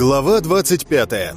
Глава 25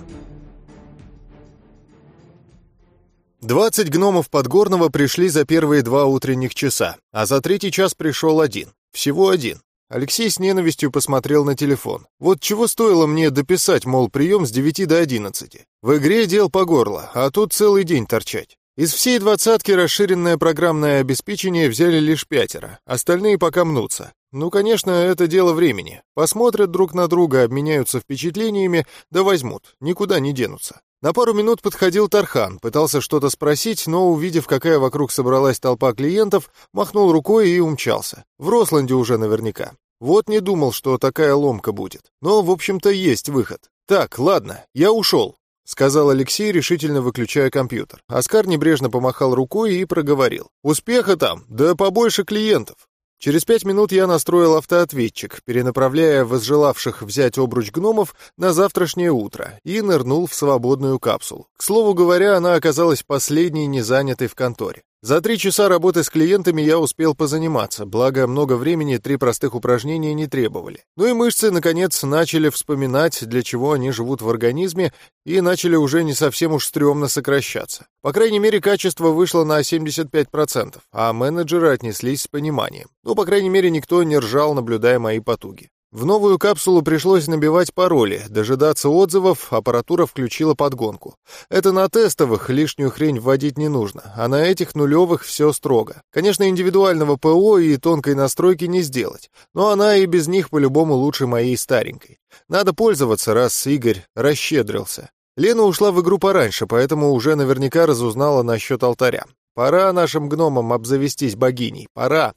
20 гномов Подгорного пришли за первые два утренних часа, а за третий час пришел один. Всего один. Алексей с ненавистью посмотрел на телефон. Вот чего стоило мне дописать, мол, прием с 9 до 11. В игре дел по горло, а тут целый день торчать. Из всей двадцатки расширенное программное обеспечение взяли лишь пятеро, остальные пока мнутся. Ну, конечно, это дело времени. Посмотрят друг на друга, обменяются впечатлениями, да возьмут, никуда не денутся. На пару минут подходил Тархан, пытался что-то спросить, но, увидев, какая вокруг собралась толпа клиентов, махнул рукой и умчался. В Росланде уже наверняка. Вот не думал, что такая ломка будет. Но, в общем-то, есть выход. Так, ладно, я ушел. — сказал Алексей, решительно выключая компьютер. Оскар небрежно помахал рукой и проговорил. «Успеха там, да побольше клиентов». Через пять минут я настроил автоответчик, перенаправляя возжелавших взять обруч гномов на завтрашнее утро, и нырнул в свободную капсулу. К слову говоря, она оказалась последней незанятой в конторе. За три часа работы с клиентами я успел позаниматься, благо много времени три простых упражнения не требовали. Ну и мышцы, наконец, начали вспоминать, для чего они живут в организме, и начали уже не совсем уж стрёмно сокращаться. По крайней мере, качество вышло на 75%, а менеджеры отнеслись с пониманием. Ну, по крайней мере, никто не ржал, наблюдая мои потуги. В новую капсулу пришлось набивать пароли, дожидаться отзывов, аппаратура включила подгонку. Это на тестовых лишнюю хрень вводить не нужно, а на этих нулевых все строго. Конечно, индивидуального ПО и тонкой настройки не сделать, но она и без них по-любому лучше моей старенькой. Надо пользоваться, раз Игорь расщедрился. Лена ушла в игру пораньше, поэтому уже наверняка разузнала насчет алтаря. Пора нашим гномам обзавестись богиней, пора.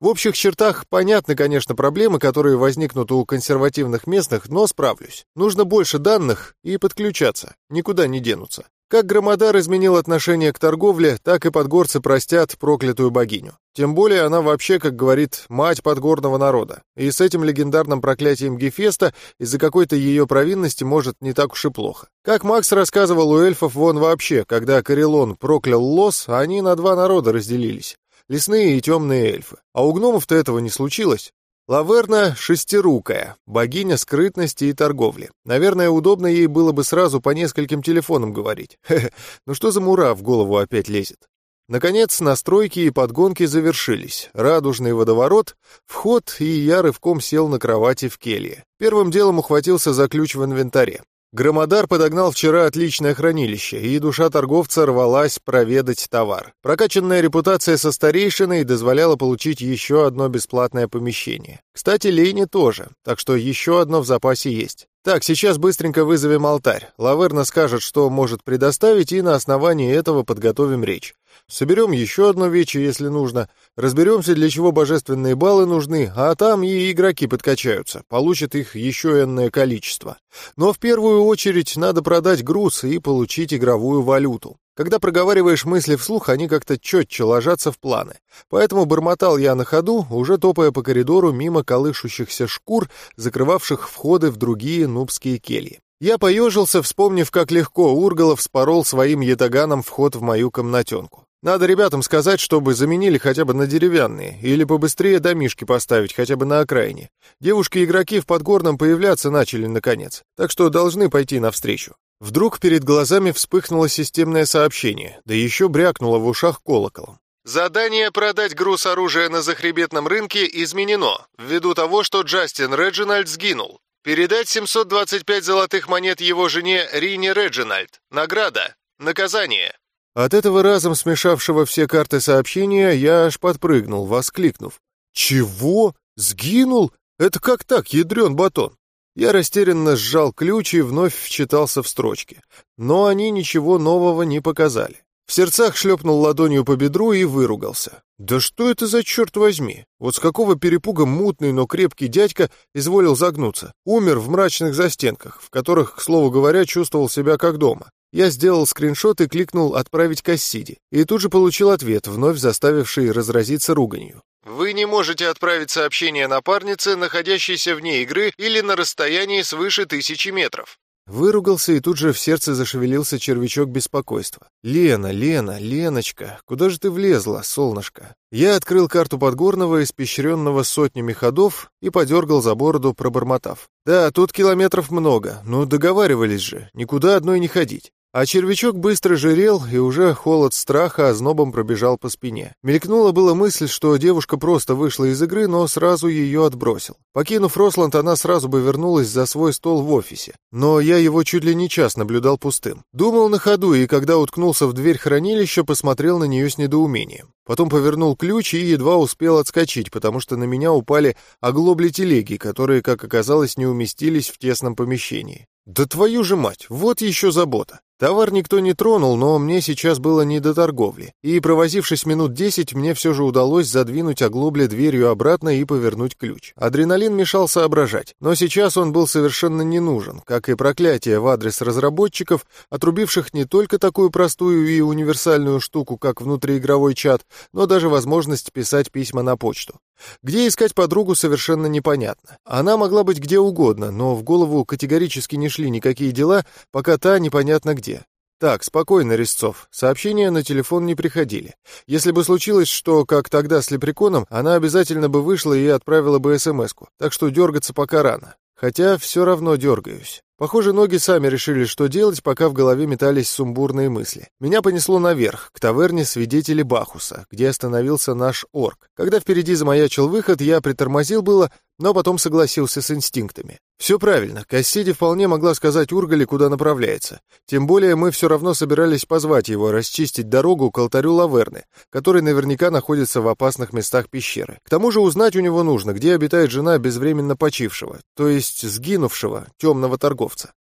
В общих чертах понятны, конечно, проблемы, которые возникнут у консервативных местных, но справлюсь. Нужно больше данных и подключаться, никуда не денутся. Как Громодар изменил отношение к торговле, так и подгорцы простят проклятую богиню. Тем более она вообще, как говорит, мать подгорного народа. И с этим легендарным проклятием Гефеста из-за какой-то ее провинности может не так уж и плохо. Как Макс рассказывал, у эльфов вон вообще, когда Карелон проклял лос, они на два народа разделились. Лесные и темные эльфы. А у гномов-то этого не случилось. Лаверна шестирукая, богиня скрытности и торговли. Наверное, удобно ей было бы сразу по нескольким телефонам говорить. Хе-хе, ну что за мура в голову опять лезет? Наконец, настройки и подгонки завершились. Радужный водоворот, вход, и я рывком сел на кровати в келье. Первым делом ухватился за ключ в инвентаре. Громодар подогнал вчера отличное хранилище, и душа торговца рвалась проведать товар. Прокачанная репутация со старейшиной дозволяла получить еще одно бесплатное помещение. Кстати, Лене тоже, так что еще одно в запасе есть. Так, сейчас быстренько вызовем алтарь. Лаверна скажет, что может предоставить, и на основании этого подготовим речь. Соберем еще одно вече, если нужно. Разберемся, для чего божественные баллы нужны, а там и игроки подкачаются, получат их еще энное количество. Но в первую очередь надо продать груз и получить игровую валюту. Когда проговариваешь мысли вслух, они как-то четче ложатся в планы. Поэтому бормотал я на ходу, уже топая по коридору мимо колышущихся шкур, закрывавших входы в другие нубские кельи. Я поежился, вспомнив, как легко Ургалов спорол своим ятаганом вход в мою комнатенку. Надо ребятам сказать, чтобы заменили хотя бы на деревянные, или побыстрее домишки поставить хотя бы на окраине. Девушки-игроки в Подгорном появляться начали наконец, так что должны пойти навстречу. Вдруг перед глазами вспыхнуло системное сообщение, да еще брякнуло в ушах колоколом. Задание продать груз оружия на захребетном рынке изменено, ввиду того, что Джастин Реджинальд сгинул. Передать 725 золотых монет его жене Рине Реджинальд. Награда. Наказание. От этого разом смешавшего все карты сообщения я аж подпрыгнул, воскликнув. «Чего? Сгинул? Это как так, ядрен батон?» Я растерянно сжал ключ и вновь вчитался в строчки. Но они ничего нового не показали. В сердцах шлепнул ладонью по бедру и выругался. «Да что это за черт возьми? Вот с какого перепуга мутный, но крепкий дядька изволил загнуться? Умер в мрачных застенках, в которых, к слову говоря, чувствовал себя как дома. Я сделал скриншот и кликнул «Отправить Кассиди», и тут же получил ответ, вновь заставивший разразиться руганью. Вы не можете отправить сообщение напарнице, находящейся вне игры или на расстоянии свыше тысячи метров. Выругался, и тут же в сердце зашевелился червячок беспокойства. «Лена, Лена, Леночка, куда же ты влезла, солнышко?» Я открыл карту Подгорного, испещренного сотнями ходов, и подергал за бороду, пробормотав. «Да, тут километров много, но договаривались же, никуда одной не ходить». А червячок быстро жирел, и уже холод страха ознобом пробежал по спине. Мелькнула была мысль, что девушка просто вышла из игры, но сразу ее отбросил. Покинув Росланд, она сразу бы вернулась за свой стол в офисе. Но я его чуть ли не час наблюдал пустым. Думал на ходу, и когда уткнулся в дверь хранилища, посмотрел на нее с недоумением. Потом повернул ключ и едва успел отскочить, потому что на меня упали оглобли телеги, которые, как оказалось, не уместились в тесном помещении. «Да твою же мать, вот еще забота!» Товар никто не тронул, но мне сейчас было не до торговли, и, провозившись минут десять, мне все же удалось задвинуть оглобли дверью обратно и повернуть ключ. Адреналин мешал соображать, но сейчас он был совершенно не нужен, как и проклятие в адрес разработчиков, отрубивших не только такую простую и универсальную штуку, как внутриигровой чат, но даже возможность писать письма на почту. Где искать подругу совершенно непонятно. Она могла быть где угодно, но в голову категорически не шли никакие дела, пока та непонятно где. Так, спокойно, Резцов. Сообщения на телефон не приходили. Если бы случилось, что, как тогда с Лепреконом, она обязательно бы вышла и отправила бы СМС-ку. Так что дергаться пока рано. Хотя все равно дергаюсь. Похоже, ноги сами решили, что делать, пока в голове метались сумбурные мысли. Меня понесло наверх, к таверне свидетелей Бахуса, где остановился наш орк. Когда впереди замаячил выход, я притормозил было, но потом согласился с инстинктами. Все правильно, Кассиди вполне могла сказать Ургале, куда направляется. Тем более мы все равно собирались позвать его расчистить дорогу к алтарю Лаверны, который наверняка находится в опасных местах пещеры. К тому же узнать у него нужно, где обитает жена безвременно почившего, то есть сгинувшего темного торговца.